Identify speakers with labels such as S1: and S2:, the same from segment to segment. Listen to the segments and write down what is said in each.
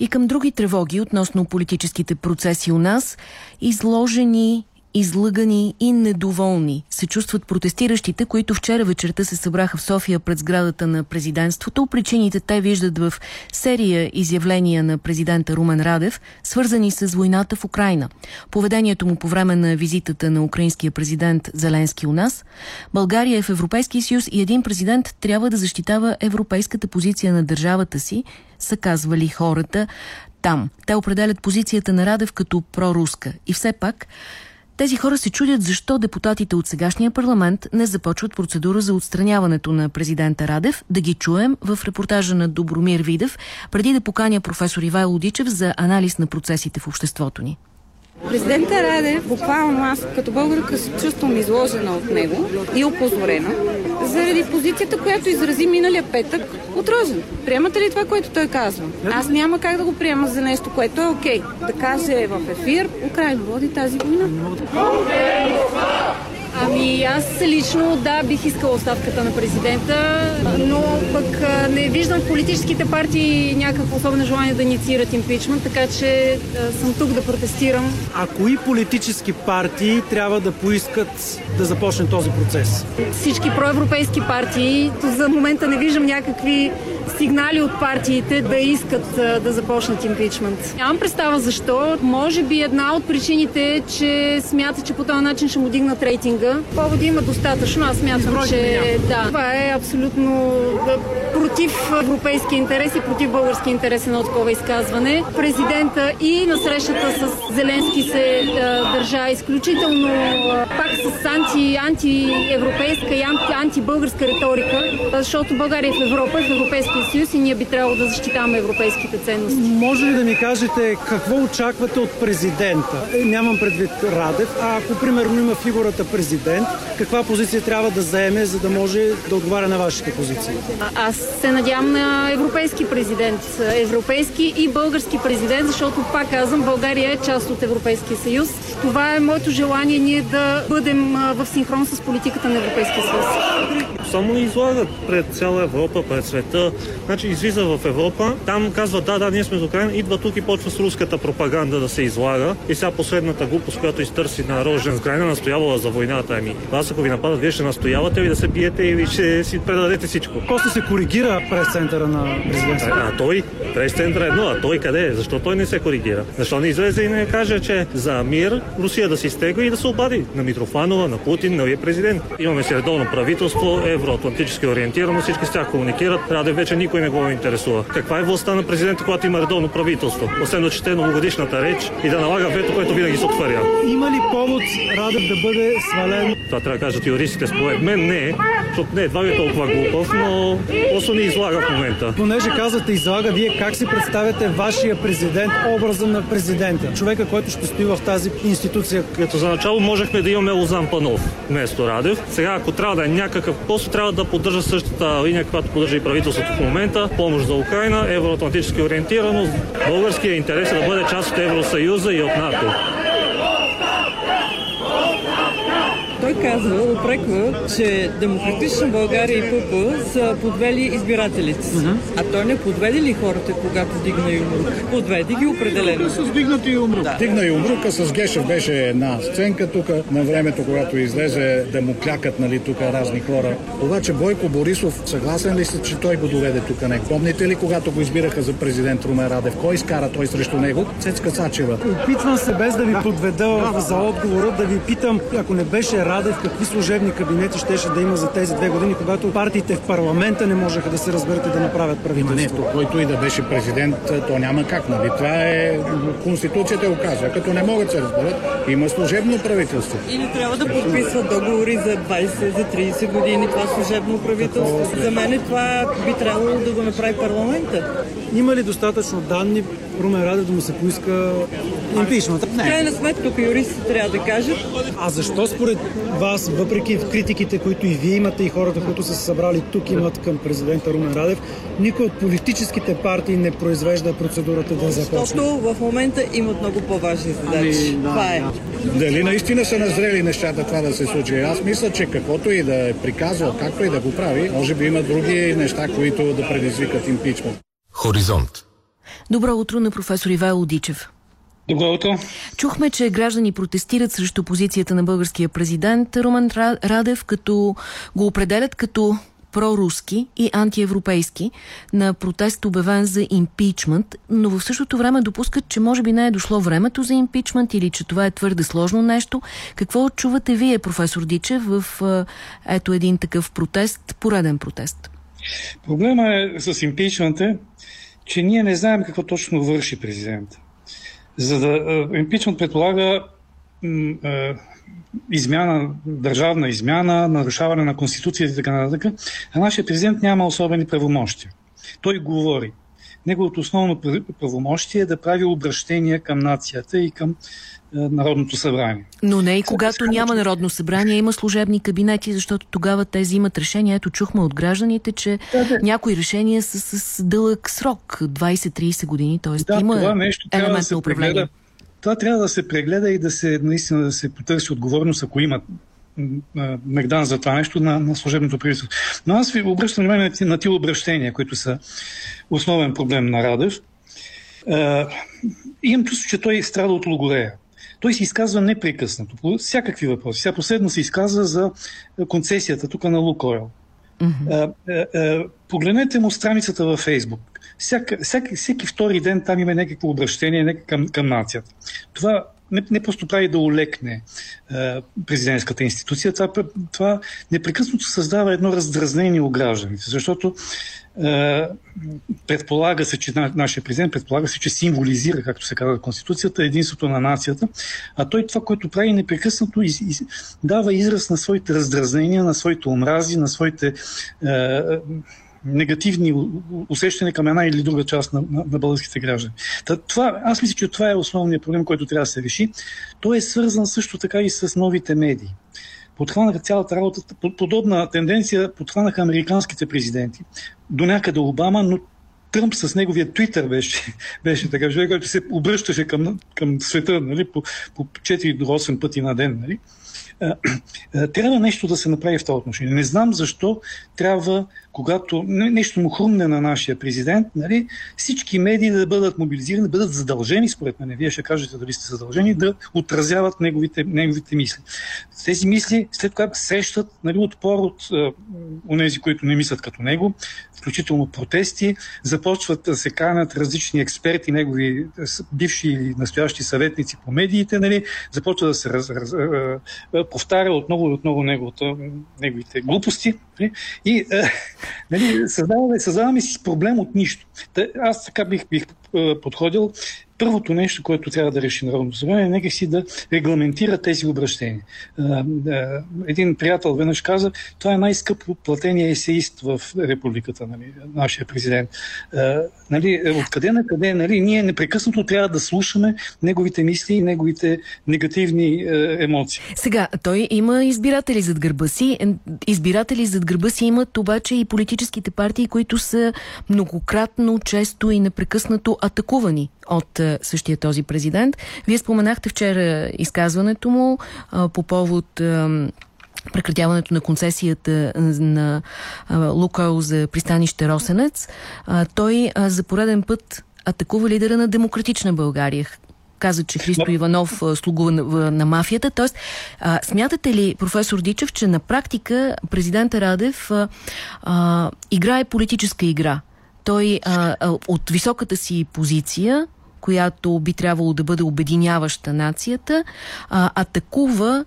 S1: и към други тревоги относно политическите процеси у нас, изложени излъгани и недоволни се чувстват протестиращите, които вчера вечерта се събраха в София пред сградата на президентството. Причините те виждат в серия изявления на президента Румен Радев, свързани с войната в Украина. Поведението му по време на визитата на украинския президент Зеленски у нас. България е в Европейския съюз и един президент трябва да защитава европейската позиция на държавата си, са казвали хората там. Те определят позицията на Радев като проруска. И все пак тези хора се чудят защо депутатите от сегашния парламент не започват процедура за отстраняването на президента Радев. Да ги чуем в репортажа на Добромир Видев, преди да поканя професор Ивайло Дичев за анализ на процесите в обществото ни.
S2: Президента Радев, буквално аз като българка се чувствам изложена от него и опозорена, заради позицията, която изрази миналия петък от Рожен. Приемате ли това, което той казва? Аз няма как да го приема за нещо, което е окей. Okay. Да каже в ефир, Украина води тази война.
S3: Ами аз лично да, бих искала оставката на президента, но пък не виждам в политическите партии някакво особено желание да инициират импичмент, така че съм тук да протестирам.
S4: А кои политически партии трябва да поискат да започне този процес?
S3: Всички проевропейски партии. За момента не виждам някакви сигнали от партиите да искат да започнат импичмент. Нямам представа защо. Може би една от причините е, че смята, че по този начин ще му дигнат рейтинга. Поводи има достатъчно. Аз смятам, че да. Това е абсолютно против европейски интерес и против български интерес едно такова изказване. Президента и на срещата с Зеленски се държа изключително пак с анти, антиевропейска и анти, антибългарска риторика, защото България е в Европа, в Европейския съюз и ние би трябвало да защитаваме европейските ценности.
S4: Може ли да ми кажете какво очаквате от президента? Е, нямам предвид Радев, а ако примерно има фигурата президент, каква позиция трябва да заеме, за да може да отговаря на вашите позиции?
S3: А, аз се надявам на европейски президент. Европейски и български президент, защото пак казвам, България е част от Европейския съюз. Това е моето желание ние да бъдем в синхрон с политиката на Европейския съюз.
S5: Само излагат пред цяла Европа, пред света. Значи излиза в Европа, там казва да, да, ние сме за Украина, идва тук и почва с руската пропаганда да се излага. И сега последната глупост, която изтърси на Рожен с Украина, настоявала за войната. Ами, вас ако ви нападат, вие ще настоявате ли да се биете или ще си предадете всичко?
S4: Просто се коригира през центъра на президента.
S5: А, а той през центъра е едно, а той къде е? Защо той не се коригира? Защо не излезе и не каже, че за мир Русия да се изтегли и да се обади на Митрофанова, на Путин, новия президент. Имаме си редовно правителство, евроатлантически ориентирано, всички с тях комуникират. Раде вече никой не го интересува. Каква е властта на президента, когато има редовно правителство? Освен да чете многогодишната реч и да налага вето, което винаги се отваря.
S4: Има ли повод Радев да бъде свален?
S5: Това трябва да кажат юристите. Според мен не, защото не едва ли е толкова глупав, но просто ни излага в момента.
S4: Понеже казвате излага, вие как си представяте вашия президент, образа на президента? Човека, който ще стои в тази институция.
S5: Като за начало можехме да имаме Лозан Вместо Радев. Сега, ако трябва да е някакъв, просто трябва да поддържа същата линия, която поддържа и правителството в момента. Помощ за Украина, евроатлантически ориентирано. Българския интерес е да бъде част от Евросъюза и от НАТО.
S6: Той казва, опреква, че Демократична България и ПП са подвели избирателите си. Uh-huh. А той не подведе ли хората, когато дигна юмрук? Подведи ги определено.
S7: С дигнати юмрук. Да. Дигна юмрука с Гешев беше една сценка тук на времето, когато излезе да му клякат нали, тук разни хора. Обаче Бойко Борисов, съгласен ли сте, че той го доведе тук? Не помните ли, когато го избираха за президент Румен Радев? Кой изкара той срещу него? Цецка Сачева.
S4: Опитвам се без да ви подведа за отговора, да ви питам, ако не беше Радев, какви служебни кабинети щеше да има за тези две години, когато партиите в парламента не можеха да се разберат и да направят правителство.
S7: Не, който и да беше президент, то няма как, нали? Това е... Конституцията го казва. Като не могат да се разберат, има служебно правителство.
S6: Или трябва да подписват договори за 20, за 30 години това служебно правителство. За мен това би трябвало да го направи парламента.
S4: Има ли достатъчно данни Румен Радев да му се поиска импичмент?
S6: В крайна сметка, тук юристите трябва да кажат.
S4: А защо според вас, въпреки в критиките, които и вие имате и хората, които са се събрали тук имат към президента Румен Радев, никой от политическите партии не произвежда процедурата да започне?
S6: Защото в момента имат много по-важни задачи. Ами, да, това е.
S7: Дали наистина са назрели нещата това да се случи? Аз мисля, че каквото и да е приказал, както и да го прави, може би има други неща, които да предизвикат импичмент.
S8: Хоризонт
S1: Добро утро на професор Ивайло Дичев.
S8: Добро утро.
S1: Чухме, че граждани протестират срещу позицията на българския президент Роман Радев, като го определят като проруски и антиевропейски на протест обявен за импичмент, но в същото време допускат, че може би не е дошло времето за импичмент или че това е твърде сложно нещо. Какво чувате вие, професор Дичев, в ето един такъв протест, пореден протест?
S8: Проблема е с импичмента, че ние не знаем какво точно върши президента. За да импичмент предполага измяна, държавна измяна, нарушаване на Конституцията и така нататък, а нашия президент няма особени правомощия. Той говори. Неговото основно правомощие е да прави обращения към нацията и към Народното събрание.
S1: Но не и когато няма Народно събрание, има служебни кабинети, защото тогава те взимат решения. Ето чухме от гражданите, че да, да. някои решения са с дълъг срок, 20-30 години, т.е.
S8: Да,
S1: има
S8: това нещо
S1: елемент
S8: да
S1: на управление.
S8: Прегледа това трябва да се прегледа и да се наистина да се потърси отговорност, ако има Мегдан за това нещо на, на служебното правителство. Но аз ви обръщам внимание на тия обращения, които са основен проблем на Радев. Е, имам чувство, че той страда от логорея. Той се изказва непрекъснато по всякакви въпроси. Сега последно се изказва за концесията тук на Лукойл. Mm-hmm. Е, е, погледнете му страницата във Фейсбук всяка, всяка, всеки втори ден там има някакво обращение към, към нацията. Това не, не просто прави да олекне е, президентската институция, това, това непрекъснато създава едно раздразнение у гражданите, защото е, предполага се, че на, нашия президент предполага се, че символизира, както се казва Конституцията, единството на нацията, а той това, което прави непрекъснато, из, из, дава израз на своите раздразнения, на своите омрази, на своите е, негативни усещания към една или друга част на, на, на българските граждани. Та, това, аз мисля, че това е основният проблем, който трябва да се реши. Той е свързан също така и с новите медии. Подхванаха цялата работа, подобна тенденция подхванаха американските президенти. До някъде Обама, но Тръмп с неговия твитър беше, беше така човек, който се обръщаше към, към света нали, по, по 4 до 8 пъти на ден. Нали. Трябва нещо да се направи в това отношение. Не знам защо трябва когато нещо му хрумне на нашия президент, нали, всички медии да бъдат мобилизирани, да бъдат задължени, според мен, вие ще кажете дали сте задължени, да отразяват неговите, неговите мисли. Тези мисли, след това срещат нали, отпор от онези, които не мислят като него, включително протести, започват да се канят различни експерти, негови бивши или настоящи съветници по медиите, нали, започва да се раз, раз, повтаря отново и отново неговото, неговите глупости. Нали, и Нали, създаваме, създаваме си проблем от нищо. Аз така бих, бих подходил първото нещо, което трябва да реши Народното събрание, е нека си да регламентира тези обращения. Един приятел веднъж каза, това е най-скъпо платения есеист в републиката, нали, нашия президент. Нали, откъде на къде, нали, ние непрекъснато трябва да слушаме неговите мисли и неговите негативни емоции.
S1: Сега, той има избиратели зад гърба си. Избиратели зад гърба си имат обаче и политическите партии, които са многократно, често и непрекъснато атакувани от същия този президент. Вие споменахте вчера изказването му а, по повод а, прекратяването на концесията на Лукойл за пристанище Росенец. А, той а, за пореден път атакува лидера на Демократична България каза, че Христо Иванов слугува на, на мафията. Тоест, а, смятате ли, професор Дичев, че на практика президента Радев а, а, играе политическа игра? Той а, а, от високата си позиция която би трябвало да бъде обединяваща нацията, а, атакува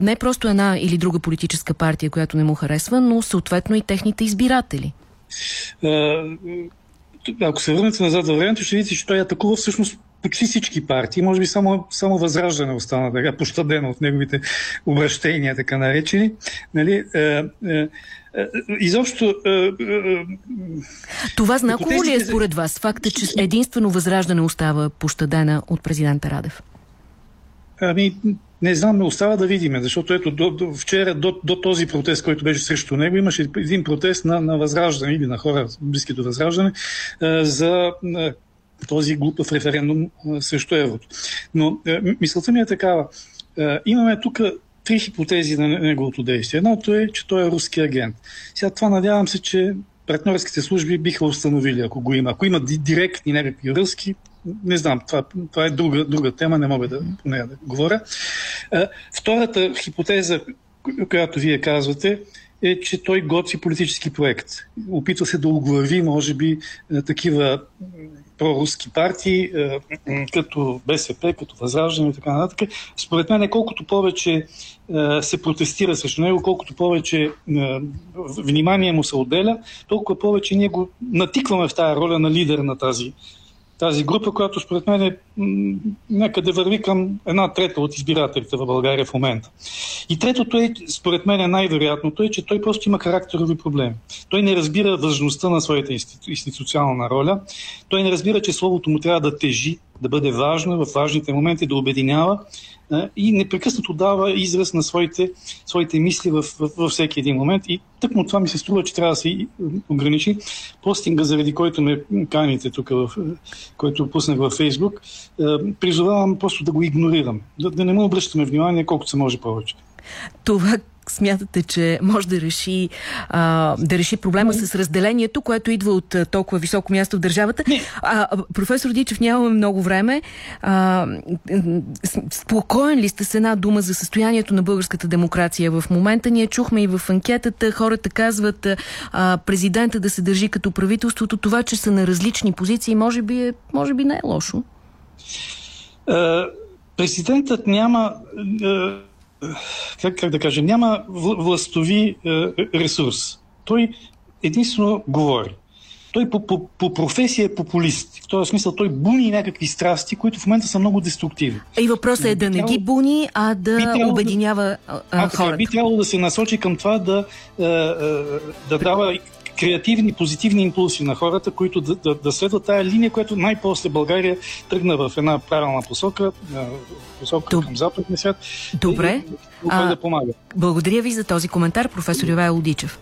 S1: не просто една или друга политическа партия, която не му харесва, но съответно и техните избиратели.
S8: Ако се върнете назад във времето, ще видите, че той атакува всъщност почти всички партии, може би само, само Възраждане остана така пощадено от неговите обращения, така наречени. Нали? Е, е, изобщо... Е, е,
S1: Това знаково ли е според вас факта, че единствено Възраждане остава пощадена от президента Радев?
S8: Ами, не знам, остава да видим, защото ето до, до, вчера до, до този протест, който беше срещу него, имаше един протест на, на Възраждане или на хора близки до Възраждане е, за този глупав референдум срещу еврото. Но мисълта ми е такава. Имаме тук три хипотези на неговото действие. Едното е, че той е руски агент. Сега това надявам се, че партньорските служби биха установили, ако го има. Ако има директни някакви връзки, не знам, това, това е друга, друга тема, не мога да, по нея да говоря. Втората хипотеза, която вие казвате, е, че той готви политически проект. Опитва се да оглави, може би, такива проруски партии, като БСП, като Възраждане и така нататък. Според мен, колкото повече се протестира срещу него, колкото повече внимание му се отделя, толкова повече ние го натикваме в тази роля на лидер на тази тази група, която според мен е някъде върви към една трета от избирателите в България в момента. И третото е, според мен е най-вероятното е, че той просто има характерови проблеми. Той не разбира важността на своята институционална роля. Той не разбира, че словото му трябва да тежи, да бъде важно в важните моменти, да обединява и непрекъснато дава израз на своите, своите мисли в, в, във всеки един момент. И тъкмо това ми се струва, че трябва да се ограничи. Постинга, заради който ме каните тук, в, който пуснах във Фейсбук, призовавам просто да го игнорирам. Да, да не му обръщаме внимание колкото се може повече.
S1: Това смятате, че може да реши, а, да реши проблема с разделението, което идва от толкова високо място в държавата? А, професор Дичев, нямаме много време. А, спокоен ли сте с една дума за състоянието на българската демокрация в момента? Ние чухме и в анкетата, хората казват а, президента да се държи като правителството. Това, че са на различни позиции, може би, е, може би не е лошо.
S8: президентът няма как, как да кажа, няма властови е, ресурс. Той единствено говори. Той по, по, по професия е популист. В този смисъл той буни някакви страсти, които в момента са много деструктивни.
S1: И въпросът е да не ги буни, а да обединява да, а, хората.
S8: Би трябвало да се насочи към това да, е, е, да дава креативни, позитивни импулси на хората, които да, да, да следват тая линия, която най-после България тръгна в една правилна посока, посока Доб... към западния свят.
S1: Добре.
S8: И, и, и, да помага.
S1: Благодаря ви за този коментар, професор Ивайло Дичев.